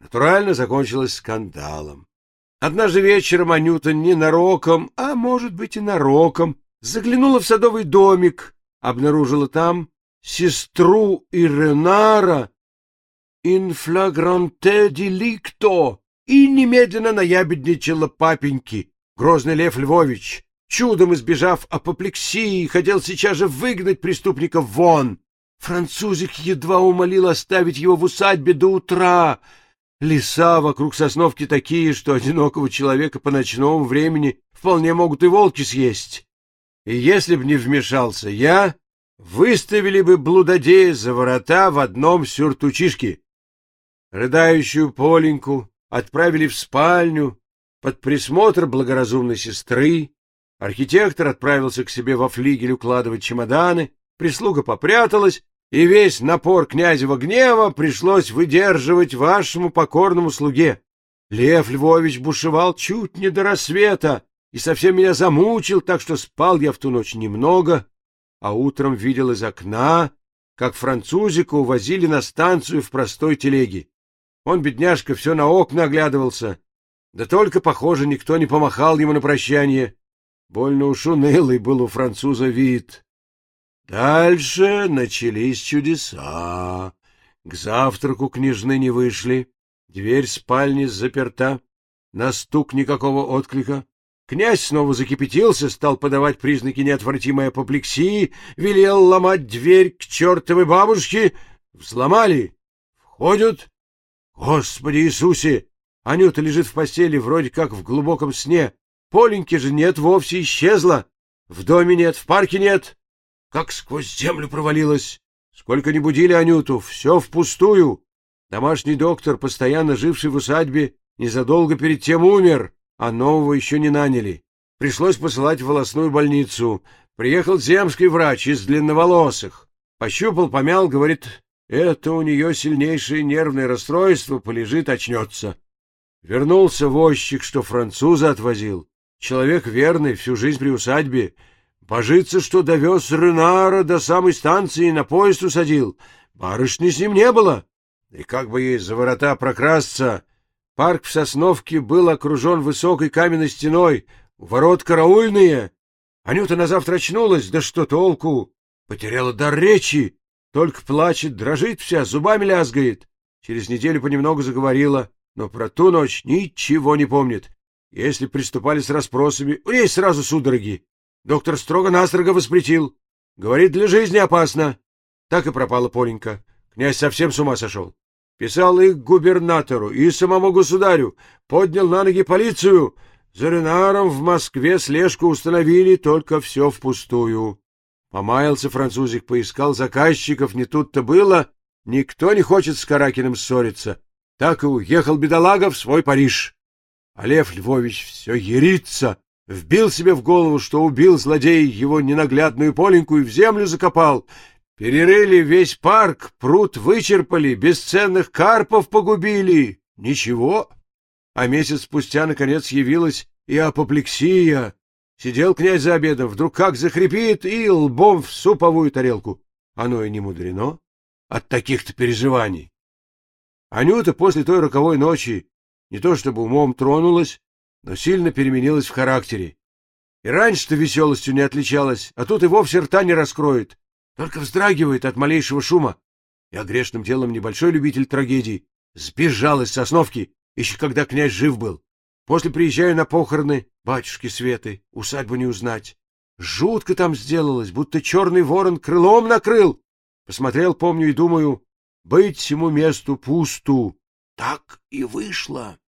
натурально закончилось скандалом. Однажды вечером Анюта ненароком, а может быть и нароком, заглянула в садовый домик, обнаружила там сестру Иренара инфлагранте деликто и немедленно наябедничала папеньки. Грозный Лев Львович, чудом избежав апоплексии, хотел сейчас же выгнать преступника вон. Французик едва умолил оставить его в усадьбе до утра. Леса вокруг сосновки такие, что одинокого человека по ночному времени вполне могут и волки съесть. И если б не вмешался я, выставили бы блудодея за ворота в одном сюртучишке. Рыдающую Поленьку отправили в спальню под присмотр благоразумной сестры, архитектор отправился к себе во флигель укладывать чемоданы, прислуга попряталась, и весь напор князева гнева пришлось выдерживать вашему покорному слуге. Лев Львович бушевал чуть не до рассвета и совсем меня замучил, так что спал я в ту ночь немного, а утром видел из окна, как французика увозили на станцию в простой телеге. Он, бедняжка, все на окна оглядывался, да только, похоже, никто не помахал ему на прощание. Больно уж унылый был у француза вид. Дальше начались чудеса. К завтраку княжны не вышли, дверь спальни заперта, на стук никакого отклика. Князь снова закипятился, стал подавать признаки неотвратимой апоплексии, велел ломать дверь к чертовой бабушке. Взломали. Входят. Господи Иисусе! Анюта лежит в постели вроде как в глубоком сне. Поленьки же нет, вовсе исчезла. В доме нет, в парке нет как сквозь землю провалилась. Сколько не будили Анюту, все впустую. Домашний доктор, постоянно живший в усадьбе, незадолго перед тем умер, а нового еще не наняли. Пришлось посылать в волосную больницу. Приехал земский врач из длинноволосых. Пощупал, помял, говорит, это у нее сильнейшее нервное расстройство, полежит, очнется. Вернулся возчик, что француза отвозил. Человек верный, всю жизнь при усадьбе, Божится, что довез Ренара до самой станции и на поезд усадил. Барышни с ним не было. И как бы ей за ворота прокрасться... Парк в Сосновке был окружен высокой каменной стеной, ворот караульные. Анюта на завтра очнулась, да что толку? Потеряла дар речи, только плачет, дрожит вся, зубами лязгает. Через неделю понемногу заговорила, но про ту ночь ничего не помнит. Если приступали с расспросами, у ней сразу судороги. Доктор строго-настрого воспретил. Говорит, для жизни опасно. Так и пропала Поленька. Князь совсем с ума сошел. Писал и губернатору, и самому государю. Поднял на ноги полицию. За Ренаром в Москве слежку установили, только все впустую. Помаялся французик, поискал заказчиков, не тут-то было. Никто не хочет с Каракиным ссориться. Так и уехал бедолага в свой Париж. А Лев Львович все ерится, вбил себе в голову, что убил злодей его ненаглядную Поленьку и в землю закопал. Перерыли весь парк, пруд вычерпали, бесценных карпов погубили. Ничего. А месяц спустя, наконец, явилась и апоплексия. Сидел князь за обедом, вдруг как захрипит и лбом в суповую тарелку. Оно и не мудрено от таких-то переживаний. Анюта после той роковой ночи не то чтобы умом тронулась, но сильно переменилась в характере. И раньше-то веселостью не отличалась, а тут и вовсе рта не раскроет, только вздрагивает от малейшего шума. Я грешным телом небольшой любитель трагедий, сбежал из Сосновки, еще когда князь жив был. После приезжаю на похороны батюшки Светы, усадьбу не узнать. Жутко там сделалось, будто черный ворон крылом накрыл. Посмотрел, помню, и думаю, быть всему месту пусту. Так и вышло.